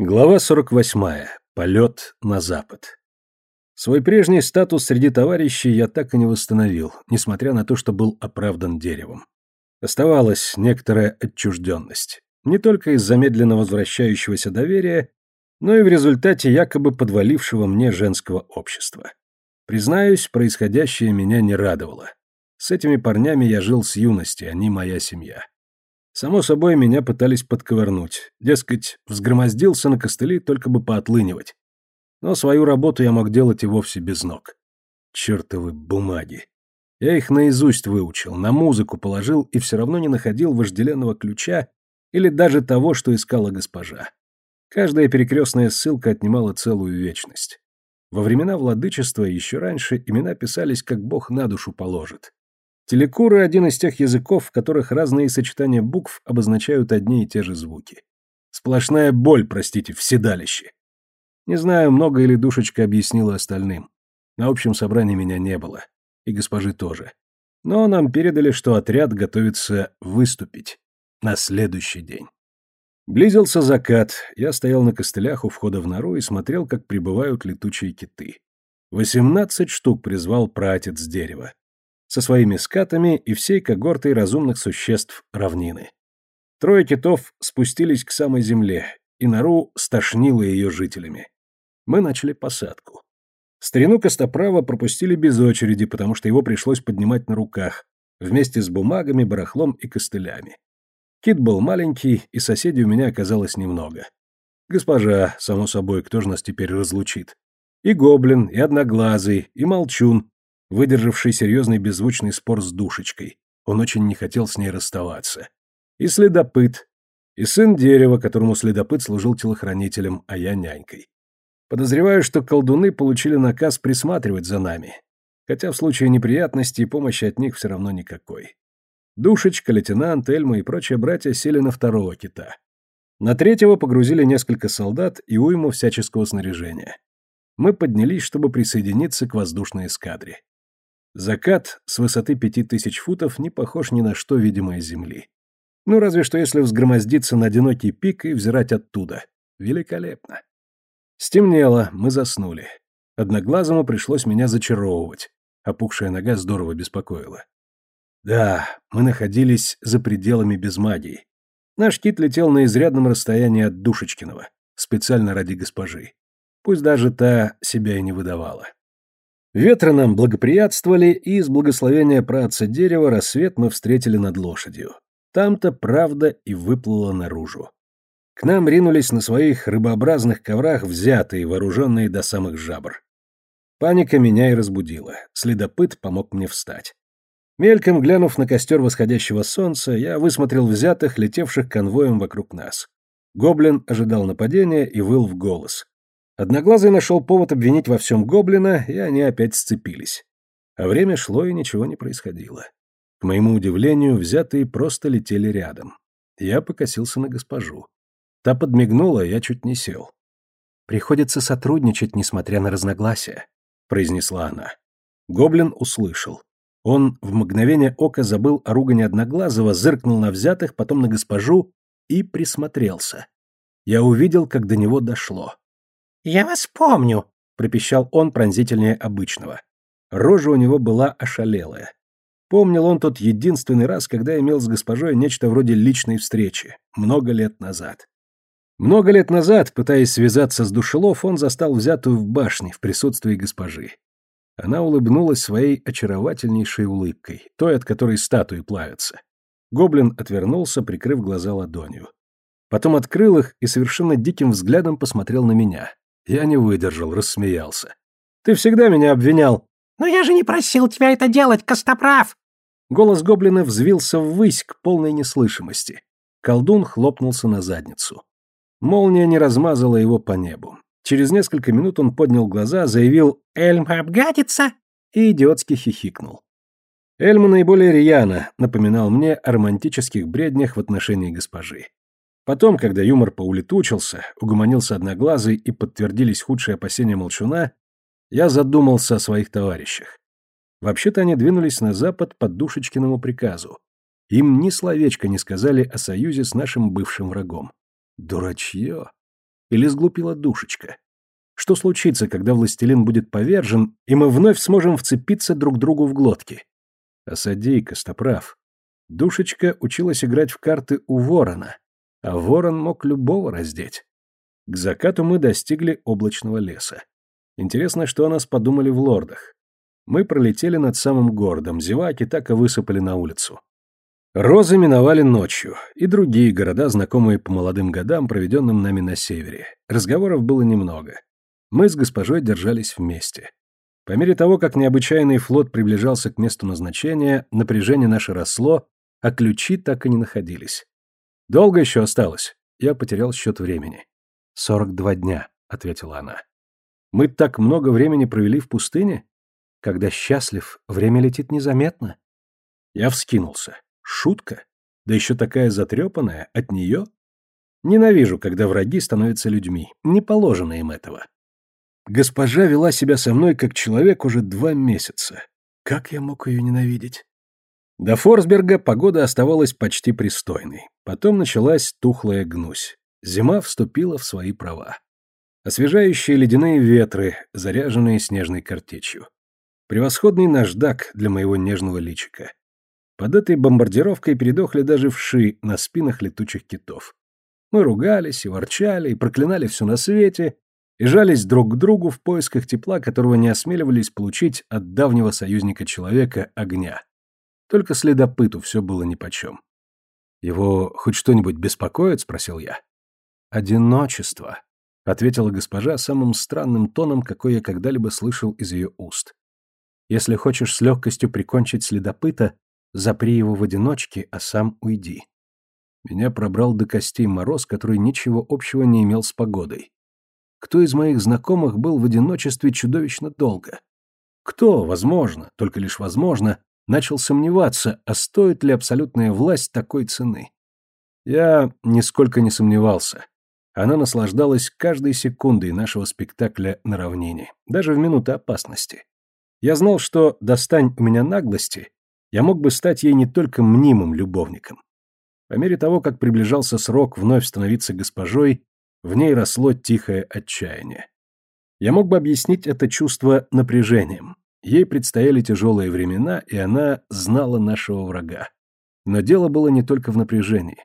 Глава 48. Полет на запад. Свой прежний статус среди товарищей я так и не восстановил, несмотря на то, что был оправдан деревом. Оставалась некоторая отчужденность. Не только из замедленно возвращающегося доверия, но и в результате якобы подвалившего мне женского общества. Признаюсь, происходящее меня не радовало. С этими парнями я жил с юности, они моя семья. Само собой, меня пытались подковырнуть. Дескать, взгромоздился на костыли, только бы поотлынивать. Но свою работу я мог делать и вовсе без ног. Чертовы бумаги. Я их наизусть выучил, на музыку положил и все равно не находил вожделенного ключа или даже того, что искала госпожа. Каждая перекрестная ссылка отнимала целую вечность. Во времена владычества еще раньше имена писались, как бог на душу положит. Телекуры – один из тех языков, в которых разные сочетания букв обозначают одни и те же звуки. Сплошная боль, простите, в седалище. Не знаю, много или душечка объяснила остальным. На общем собрании меня не было. И госпожи тоже. Но нам передали, что отряд готовится выступить. На следующий день. Близился закат, я стоял на костылях у входа в нору и смотрел, как прибывают летучие киты. Восемнадцать штук призвал пратец дерева со своими скатами и всей когортой разумных существ равнины. Трое китов спустились к самой земле, и нору стошнило ее жителями. Мы начали посадку. Старину Костоправа пропустили без очереди, потому что его пришлось поднимать на руках, вместе с бумагами, барахлом и костылями. Кит был маленький, и соседей у меня оказалось немного. Госпожа, само собой, кто же нас теперь разлучит? И гоблин, и одноглазый, и молчун, выдержавший серьезный беззвучный спор с душечкой. Он очень не хотел с ней расставаться. И следопыт, и сын дерева, которому следопыт служил телохранителем, а я нянькой. Подозреваю, что колдуны получили наказ присматривать за нами, хотя в случае неприятностей помощи от них все равно никакой. Душечка, лейтенант, Эльма и прочие братья сели на второго кита. На третьего погрузили несколько солдат и уйму всяческого снаряжения. Мы поднялись, чтобы присоединиться к воздушной эскадре. Закат с высоты пяти тысяч футов не похож ни на что видимое земли. Ну, разве что если взгромоздиться на одинокий пик и взирать оттуда. Великолепно. Стемнело, мы заснули. Одноглазому пришлось меня зачаровывать. Опухшая нога здорово беспокоила. Да, мы находились за пределами без магии. Наш кит летел на изрядном расстоянии от Душечкиного, специально ради госпожи. Пусть даже та себя и не выдавала. Ветры нам благоприятствовали, и из благословения праотца дерева рассвет мы встретили над лошадью. Там-то правда и выплыла наружу. К нам ринулись на своих рыбообразных коврах взятые, вооруженные до самых жабр. Паника меня и разбудила. Следопыт помог мне встать. Мельком глянув на костер восходящего солнца, я высмотрел взятых, летевших конвоем вокруг нас. Гоблин ожидал нападения и выл в голос. Одноглазый нашел повод обвинить во всем гоблина, и они опять сцепились. А время шло, и ничего не происходило. К моему удивлению, взятые просто летели рядом. Я покосился на госпожу. Та подмигнула, я чуть не сел. «Приходится сотрудничать, несмотря на разногласия», — произнесла она. Гоблин услышал. Он в мгновение ока забыл о ругане Одноглазого, зыркнул на взятых, потом на госпожу и присмотрелся. Я увидел, как до него дошло. «Я вас помню», — пропищал он пронзительнее обычного. Рожа у него была ошалелая. Помнил он тот единственный раз, когда имел с госпожой нечто вроде личной встречи, много лет назад. Много лет назад, пытаясь связаться с Душелов, он застал взятую в башне в присутствии госпожи. Она улыбнулась своей очаровательнейшей улыбкой, той, от которой статуи плавятся. Гоблин отвернулся, прикрыв глаза ладонью. Потом открыл их и совершенно диким взглядом посмотрел на меня. Я не выдержал, рассмеялся. «Ты всегда меня обвинял». «Но я же не просил тебя это делать, Костоправ!» Голос гоблина взвился ввысь к полной неслышимости. Колдун хлопнулся на задницу. Молния не размазала его по небу. Через несколько минут он поднял глаза, заявил «Эльм обгадится!» и идиотски хихикнул. Эльма наиболее рьяно напоминал мне о романтических бреднях в отношении госпожи. Потом, когда юмор поулетучился, угомонился одноглазый и подтвердились худшие опасения молчуна, я задумался о своих товарищах. Вообще-то они двинулись на запад по Душечкиному приказу. Им ни словечко не сказали о союзе с нашим бывшим врагом. Дурачье. Или сглупила душечка? Что случится, когда властелин будет повержен, и мы вновь сможем вцепиться друг другу в глотки? Осади, Костоправ. Душечка училась играть в карты у ворона, а ворон мог любого раздеть. К закату мы достигли облачного леса. Интересно, что о нас подумали в лордах. Мы пролетели над самым городом, зеваки так и высыпали на улицу. Розы миновали ночью, и другие города, знакомые по молодым годам, проведенным нами на севере. Разговоров было немного. Мы с госпожой держались вместе. По мере того, как необычайный флот приближался к месту назначения, напряжение наше росло, а ключи так и не находились. Долго еще осталось. Я потерял счет времени. «Сорок два дня», — ответила она. «Мы так много времени провели в пустыне? Когда счастлив, время летит незаметно». Я вскинулся. Шутка? Да еще такая затрепанная, от нее? Ненавижу, когда враги становятся людьми. Не положено им этого. Госпожа вела себя со мной как человек уже два месяца. Как я мог ее ненавидеть? До Форсберга погода оставалась почти пристойной. Потом началась тухлая гнусь. Зима вступила в свои права. Освежающие ледяные ветры, заряженные снежной картечью. Превосходный наждак для моего нежного личика. Под этой бомбардировкой передохли даже вши на спинах летучих китов. Мы ругались и ворчали, и проклинали все на свете, и жались друг к другу в поисках тепла, которого не осмеливались получить от давнего союзника человека огня. Только следопыту все было нипочем. «Его хоть что-нибудь беспокоит?» — спросил я. «Одиночество», — ответила госпожа самым странным тоном, какой я когда-либо слышал из ее уст. «Если хочешь с легкостью прикончить следопыта, запри его в одиночке, а сам уйди». Меня пробрал до костей мороз, который ничего общего не имел с погодой. Кто из моих знакомых был в одиночестве чудовищно долго? Кто, возможно, только лишь возможно, начал сомневаться, а стоит ли абсолютная власть такой цены. Я нисколько не сомневался. Она наслаждалась каждой секундой нашего спектакля на равнине, даже в минуты опасности. Я знал, что, достань у меня наглости, я мог бы стать ей не только мнимым любовником. По мере того, как приближался срок вновь становиться госпожой, в ней росло тихое отчаяние. Я мог бы объяснить это чувство напряжением. Ей предстояли тяжелые времена, и она знала нашего врага. Но дело было не только в напряжении.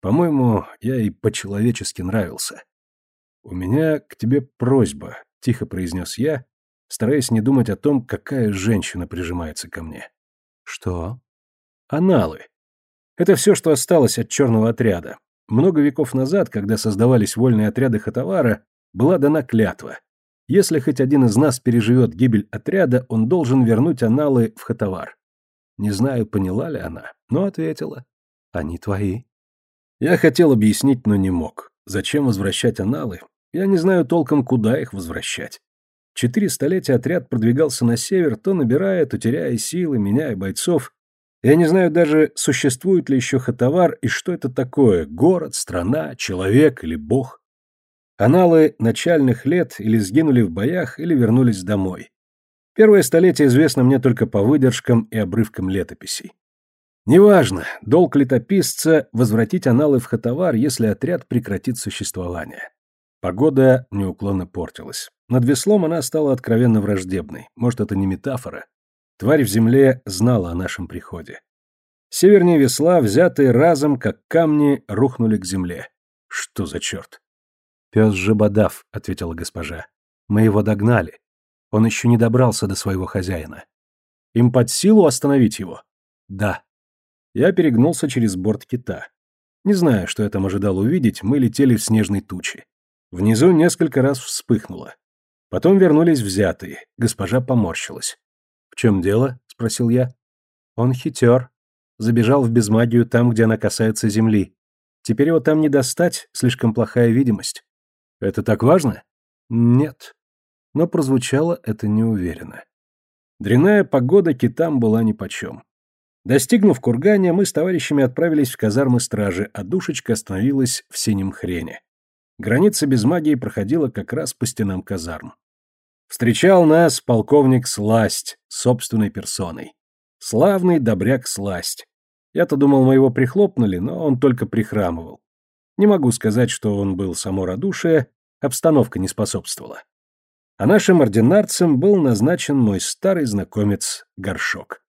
По-моему, я ей по-человечески нравился. «У меня к тебе просьба», — тихо произнес я, стараясь не думать о том, какая женщина прижимается ко мне. «Что?» «Аналы. Это все, что осталось от черного отряда. Много веков назад, когда создавались вольные отряды Хатавара, была дана клятва. Если хоть один из нас переживет гибель отряда, он должен вернуть аналы в Хатавар. Не знаю, поняла ли она, но ответила. Они твои. Я хотел объяснить, но не мог. Зачем возвращать аналы? Я не знаю толком, куда их возвращать. Четыре столетия отряд продвигался на север, то набирая, то теряя силы, меняя бойцов. Я не знаю даже, существует ли еще Хатавар и что это такое – город, страна, человек или бог. Аналы начальных лет или сгинули в боях, или вернулись домой. Первое столетие известно мне только по выдержкам и обрывкам летописей. Неважно, долг летописца – возвратить аналы в Хатавар, если отряд прекратит существование. Погода неуклонно портилась. Над веслом она стала откровенно враждебной. Может, это не метафора? Тварь в земле знала о нашем приходе. Севернее весла, взятые разом, как камни, рухнули к земле. Что за черт? «Пес Жабодав», — ответила госпожа. «Мы его догнали. Он еще не добрался до своего хозяина. Им под силу остановить его?» «Да». Я перегнулся через борт кита. Не знаю, что я там ожидал увидеть, мы летели в снежной туче. Внизу несколько раз вспыхнуло. Потом вернулись взятые. Госпожа поморщилась. «В чем дело?» — спросил я. «Он хитер. Забежал в безмагию там, где она касается земли. Теперь его там не достать, слишком плохая видимость. Это так важно? Нет. Но прозвучало это неуверенно. Дряная погода китам была нипочем. Достигнув кургания, мы с товарищами отправились в казармы стражи, а душечка остановилась в синем хрене. Граница без магии проходила как раз по стенам казарм. Встречал нас полковник Сласть собственной персоной. Славный добряк Сласть. Я-то думал, мы его прихлопнули, но он только прихрамывал. Не могу сказать, что он был само радушие, Обстановка не способствовала. А нашим ординарцем был назначен мой старый знакомец Горшок.